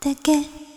だけ